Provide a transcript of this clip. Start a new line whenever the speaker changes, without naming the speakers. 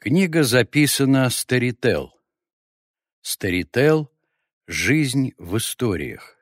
Книга записана Старител. Старител «Жизнь в историях».